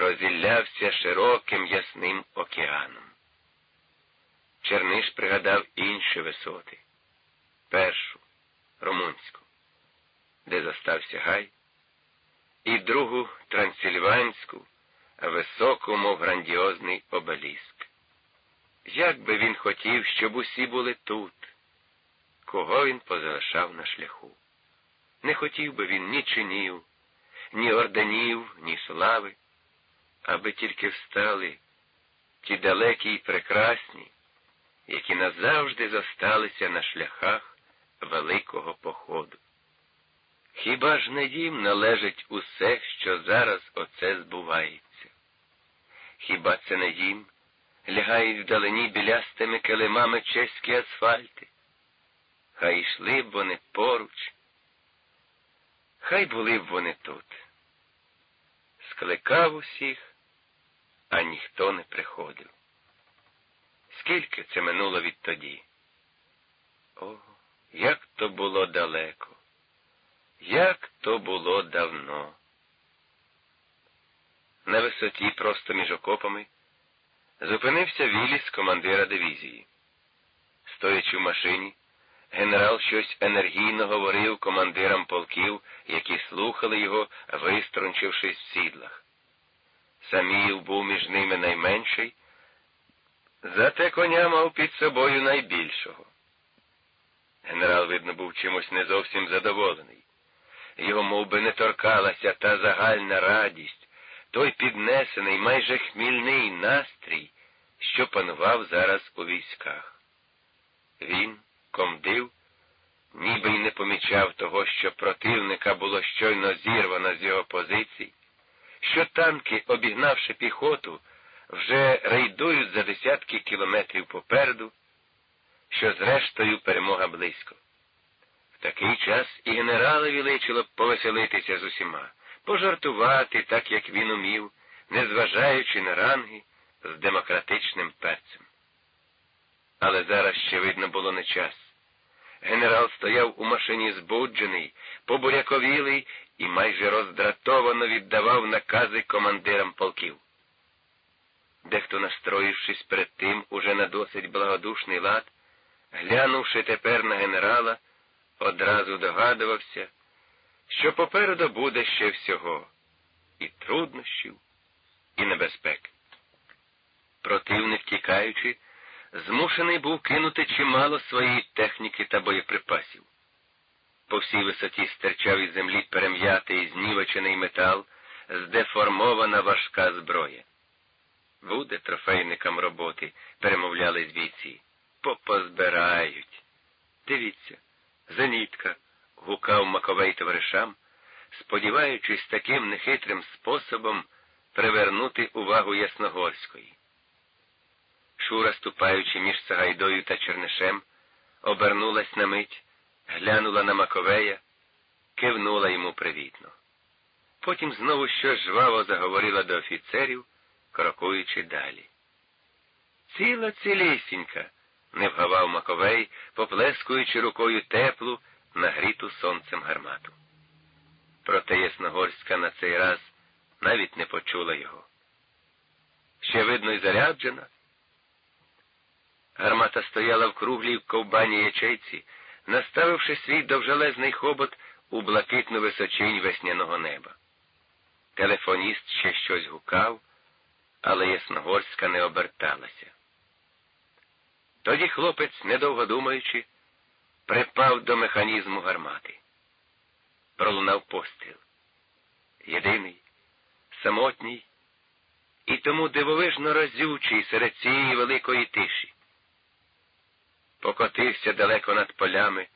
розіллявся широким ясним океаном. Черниш пригадав інші висоти. Першу, румунську, де застався гай, і другу трансильванську, високу, мов грандіозний обеліск. Як би він хотів, щоб усі були тут, кого він позалишав на шляху. Не хотів би він ні чинів, ні орденів, ні слави, аби тільки встали ті далекі й прекрасні, які назавжди зосталися на шляхах великого походу. Хіба ж не їм належить усе, що зараз оце збувається? Хіба це не їм лягають вдалині білястими килимами чеські асфальти? Хай йшли б вони поруч, хай були б вони тут. Скликав усіх, а ніхто не приходив. Скільки це минуло відтоді? О, як то було далеко, як то було давно. На висоті, просто між окопами, зупинився Віліс командира дивізії. Стоячи в машині, генерал щось енергійно говорив командирам полків, які слухали його, виструнчившись в сідлах. Саміїв був між ними найменший, зате коня мав під собою найбільшого. Генерал, видно, був чимось не зовсім задоволений. Його мов би, не торкалася та загальна радість, той піднесений, майже хмільний настрій, що панував зараз у військах. Він, комдив, ніби й не помічав того, що противника було щойно зірвано з його позицій, що танки, обігнавши піхоту, вже рейдують за десятки кілометрів попереду, що зрештою перемога близько. В такий час і генералові личило повеселитися з усіма, пожартувати так, як він умів, незважаючи на ранги з демократичним перцем. Але зараз ще видно було не час. Генерал стояв у машині збуджений, побуряковілий і майже роздратовано віддавав накази командирам полків. Дехто, настроївшись перед тим уже на досить благодушний лад, глянувши тепер на генерала, одразу догадувався, що попереду буде ще всього і труднощів, і небезпек. Противник, тікаючи, змушений був кинути чимало своєї техніки та боєприпасів. По всій висоті стирчав із землі перем'ятий знівечений метал, здеформована важка зброя. Буде трофейникам роботи, перемовляли бійці. Попозбирають. Дивіться, зенітка, гукав Маковей товаришам, сподіваючись таким нехитрим способом привернути увагу Ясногорської. Шура, ступаючи між Сагайдою та Чернишем, обернулась на мить, глянула на Маковея, кивнула йому привітно. Потім знову щось жваво заговорила до офіцерів, крокуючи далі. Ціла цілісінька, не вгавав Маковей, поплескуючи рукою теплу, нагріту сонцем гармату. Проте Ясногорська на цей раз навіть не почула його. Ще видно й заряджена. Гармата стояла в круглій ковбані ячейці, наставивши свій довжелезний хобот у блакитну височинь весняного неба. Телефоніст ще щось гукав, але Ясногорська не оберталася. Тоді хлопець, недовго думаючи, припав до механізму гармати. Пролунав постріл. Єдиний, самотній і тому дивовижно разючий серед цієї великої тиші. Покотився далеко над полями,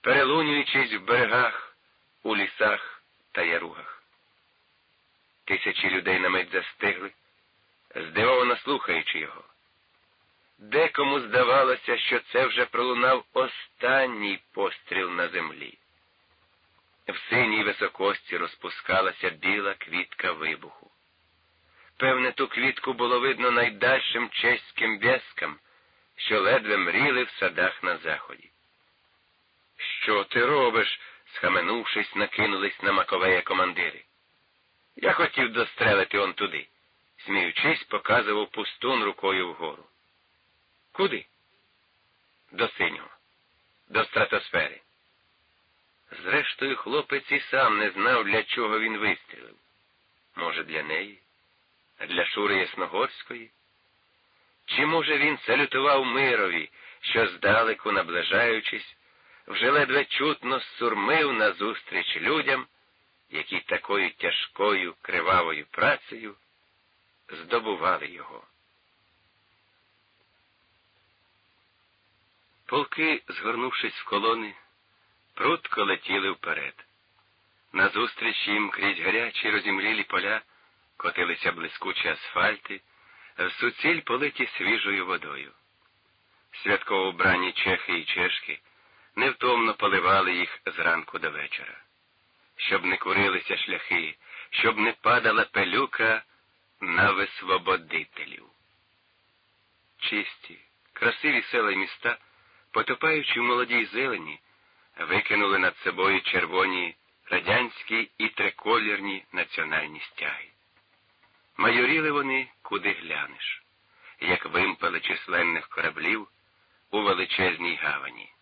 перелунюючись в берегах, у лісах та яругах. Тисячі людей на мить застигли, здивовано слухаючи його. Декому здавалося, що це вже пролунав останній постріл на землі. В синій високості розпускалася біла квітка вибуху. Певне, ту квітку було видно найдальшим чеським в'язкам, що ледве мріли в садах на заході. Що ти робиш? схаменувшись, накинулись на Маковея командири. Я хотів дострелити он туди. сміючись, показував пустун рукою вгору. Куди? До синього, до стратосфери. Зрештою, хлопець і сам не знав, для чого він вистрілив. Може, для неї, а для Шури Ясногорської? Чи, може, він салютував мирові, що здалеку, наближаючись, вже ледве чутно сурмив назустріч людям, які такою тяжкою кривавою працею здобували його. Полки, згорнувшись в колони, прутко летіли вперед. Назустріч їм крізь гарячі розімлілі поля котилися блискучі асфальти, в суціль политі свіжою водою. Святково вбрані чехи і чешки невтомно поливали їх зранку до вечора. Щоб не курилися шляхи, щоб не падала пелюка на висвободителів. Чисті, красиві села й міста, потопаючи в молодій зелені, викинули над собою червоні радянські і триколірні національні стяги. Майоріли вони, куди глянеш, як вимпели численних кораблів у величезній гавані.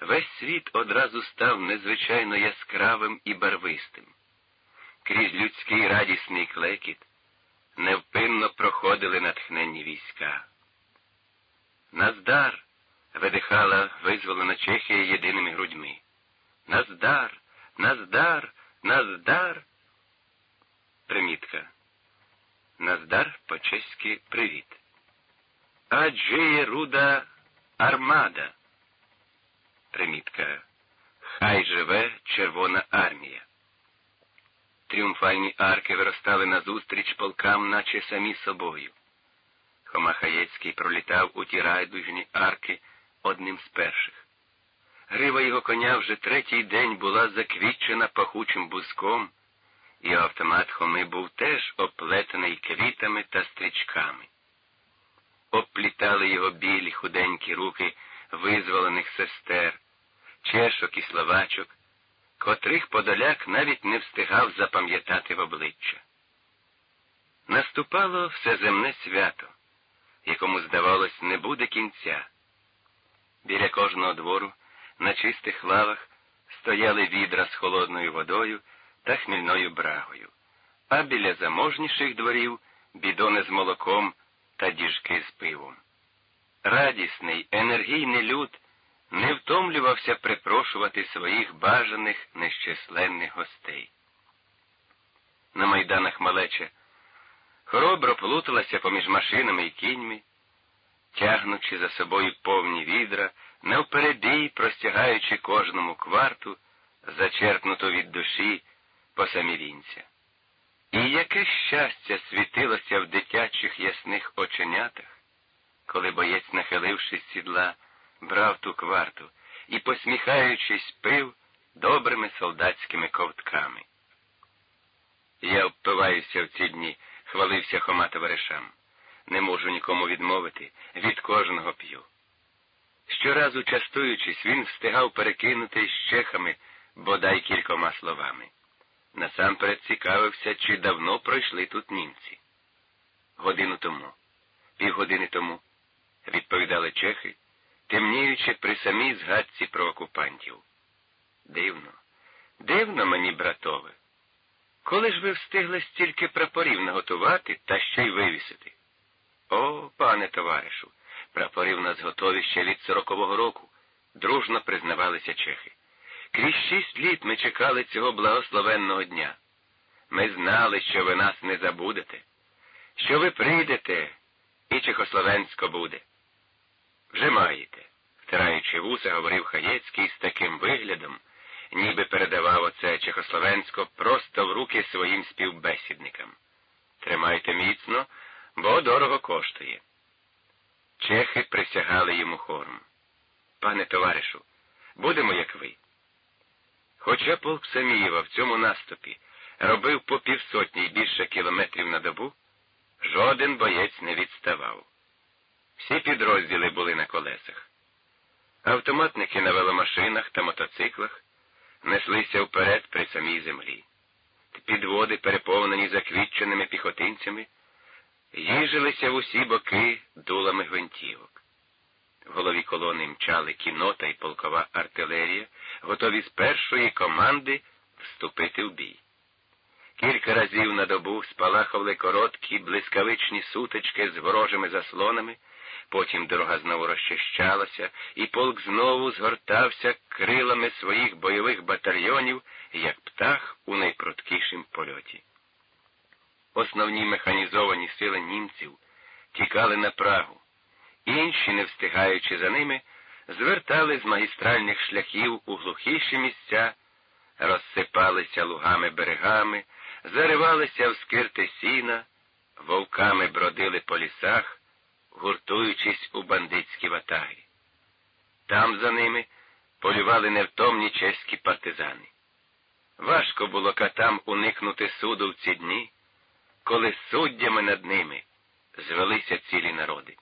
Весь світ одразу став незвичайно яскравим і барвистим. Крізь людський радісний клекіт невпинно проходили натхненні війська. Наздар видихала визволена Чехія єдиними грудьми. Наздар, Наздар, Наздар. Примітка. Наздар по-чеськи привіт. Адже руда армада. Примітка. Хай живе Червона армія. Тріумфальні арки виростали назустріч полкам, наче самі собою. Хома Хаєцький пролітав у ті райдужні арки одним з перших. Грива його коня вже третій день була заквітчена пахучим бузком, і автомат Хоми був теж оплетений квітами та стрічками. Обплітали його білі худенькі руки визволених сестер, чешок і словачок, котрих подоляк навіть не встигав запам'ятати в обличчя. Наступало всеземне свято, якому, здавалось, не буде кінця. Біля кожного двору на чистих лавах стояли відра з холодною водою та хмільною брагою, а біля заможніших дворів бідони з молоком та діжки з пивом. Радісний, енергійний люд не втомлювався припрошувати своїх бажаних нещисленних гостей. На майданах малеча хоробро плуталася поміж машинами і кіньми, тягнучи за собою повні відра, навперебій простягаючи кожному кварту, зачерпнуту від душі по самі. І яке щастя світилося в дитячих ясних оченятах, коли боєць, нахилившись сідла, брав ту кварту і, посміхаючись, пив добрими солдатськими ковтками. Я впиваюся в ці дні, хвалився Хома товаришам. Не можу нікому відмовити, від кожного п'ю. Щоразу частуючись, він встигав перекинути з чехами бодай кількома словами. Насамперед цікавився, чи давно пройшли тут німці. Годину тому, півгодини тому, відповідали чехи, темніючи при самій згадці про окупантів. Дивно, дивно мені, братове. Коли ж ви встигли стільки прапорів наготувати та ще й вивісити? О, пане товаришу, прапори в нас готові ще від сорокового року, дружно признавалися чехи. Крізь шість літ ми чекали цього благословенного дня. Ми знали, що ви нас не забудете, що ви прийдете, і Чехословенсько буде. Вже маєте, втираючи вуса, говорив Хаєцький з таким виглядом, ніби передавав оце Чехословенсько просто в руки своїм співбесідникам. Тримайте міцно, бо дорого коштує. Чехи присягали йому хором. Пане товаришу, будемо, як ви. Хоча полк Самієва в цьому наступі робив по півсотні й більше кілометрів на добу, жоден боєць не відставав. Всі підрозділи були на колесах. Автоматники на веломашинах та мотоциклах неслися вперед при самій землі. Підводи, переповнені заквітченими піхотинцями, їжилися в усі боки дулами гвинтівок. В голові колони мчали кінота і полкова артилерія, готові з першої команди вступити в бій. Кілька разів на добу спалахували короткі, блискавичні сутички з ворожими заслонами, потім дорога знову розчищалася, і полк знову згортався крилами своїх бойових батальйонів, як птах у найпруткішім польоті. Основні механізовані сили німців тікали на Прагу, інші, не встигаючи за ними, звертали з магістральних шляхів у глухіші місця, розсипалися лугами берегами, заривалися в скирти сіна, вовками бродили по лісах, гуртуючись у бандитські ватаги. Там за ними полювали невтомні чеські партизани. Важко було катам уникнути суду в ці дні, коли суддями над ними звелися цілі народи.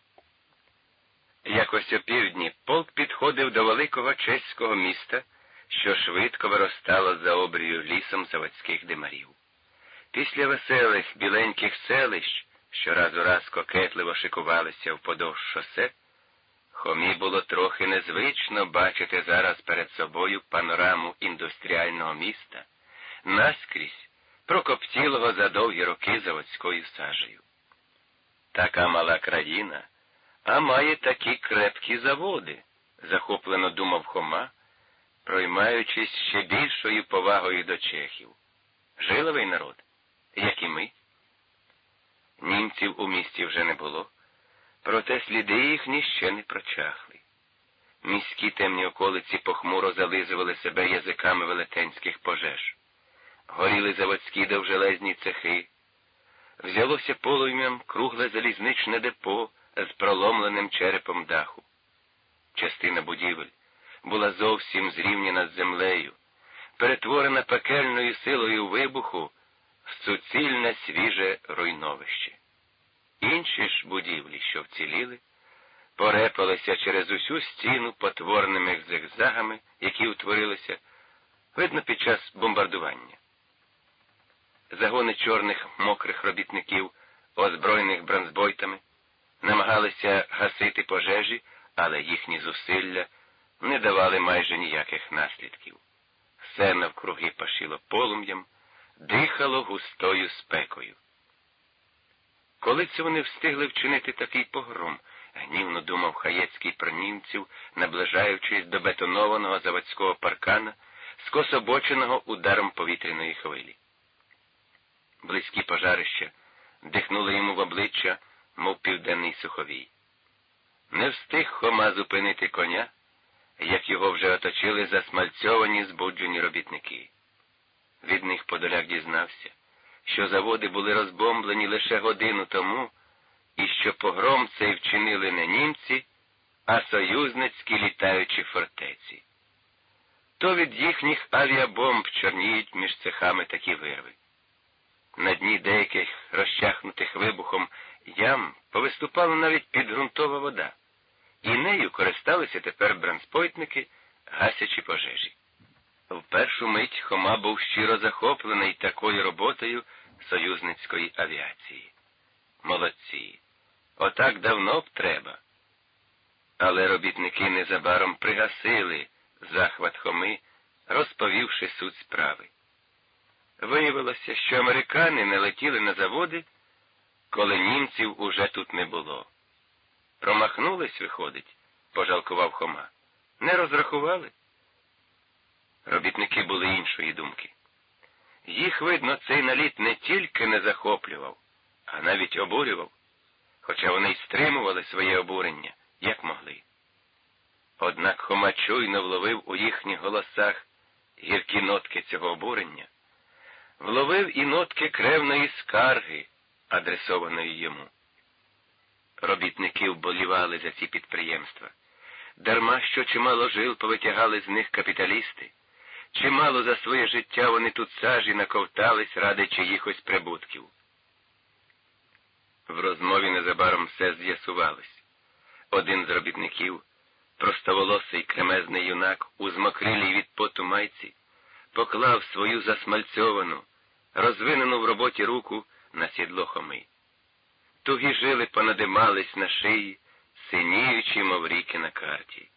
Якось опівдні полк підходив до великого чеського міста, що швидко виростало за обрію лісом заводських димарів. Після веселих біленьких селищ, що раз у раз кокетливо шикувалися вподовж шосе, Хомі було трохи незвично бачити зараз перед собою панораму індустріального міста, наскрізь прокоптілого за довгі роки заводською сажею. Така мала країна, а має такі крепкі заводи, захоплено думав Хома, проймаючись ще більшою повагою до чехів. Жиловий народ, як і ми. Німців у місті вже не було, проте сліди їхні ще не прочахли. Міські темні околиці похмуро зализували себе язиками велетенських пожеж. Горіли заводські довжелезні цехи. Взялося полум'ям кругле залізничне депо з проломленим черепом даху. Частина будівель була зовсім зрівняна з землею, перетворена пекельною силою вибуху в суцільне свіже руйновище. Інші ж будівлі, що вціліли, порепалися через усю стіну потворними зигзагами, які утворилися, видно, під час бомбардування. Загони чорних мокрих робітників, озброєних бронзбойтами, намагалися гасити пожежі, але їхні зусилля не давали майже ніяких наслідків. Все навкруги пашило полум'ям, дихало густою спекою. Коли це вони встигли вчинити такий погром, гнівно думав Хаєцький про німців, наближаючись до бетонованого заводського паркана, скособоченого ударом повітряної хвилі. Близькі пожарища дихнули йому в обличчя, мов південний суховій. Не встиг Хома зупинити коня, як його вже оточили засмальцьовані збуджені робітники. Від них Подоляк дізнався, що заводи були розбомблені лише годину тому, і що погром цей вчинили не німці, а союзницькі літаючі фортеці. То від їхніх авіабомб чорніють між цехами такі вирви. На дні деяких розчахнутих вибухом ям повиступала навіть підґрунтова вода, і нею користалися тепер бранспойтники, гасячи пожежі. В першу мить Хома був щиро захоплений такою роботою союзницької авіації. Молодці. Отак давно б треба. Але робітники незабаром пригасили захват Хоми, розповівши суть справи. Виявилося, що американи не летіли на заводи, коли німців уже тут не було. Промахнулись, виходить, пожалкував Хома. Не розрахували. Робітники були іншої думки. Їх, видно, цей наліт не тільки не захоплював, а навіть обурював, хоча вони й стримували своє обурення, як могли. Однак Хома чуйно вловив у їхніх голосах гіркі нотки цього обурення, вловив і нотки кревної скарги, адресованої йому. Робітники вболівали за ці підприємства, дарма що чимало жил повитягали з них капіталісти. Чимало за своє життя вони тут сажі наковтались ради чиїхось прибутків. В розмові незабаром все з'ясувалось. Один з робітників, простоволосий кремезний юнак, у змокрилій від поту майці, поклав свою засмальцьовану, розвинену в роботі руку на сідло хоми. тугі жили понадимались на шиї, синіючи, мов ріки на карті.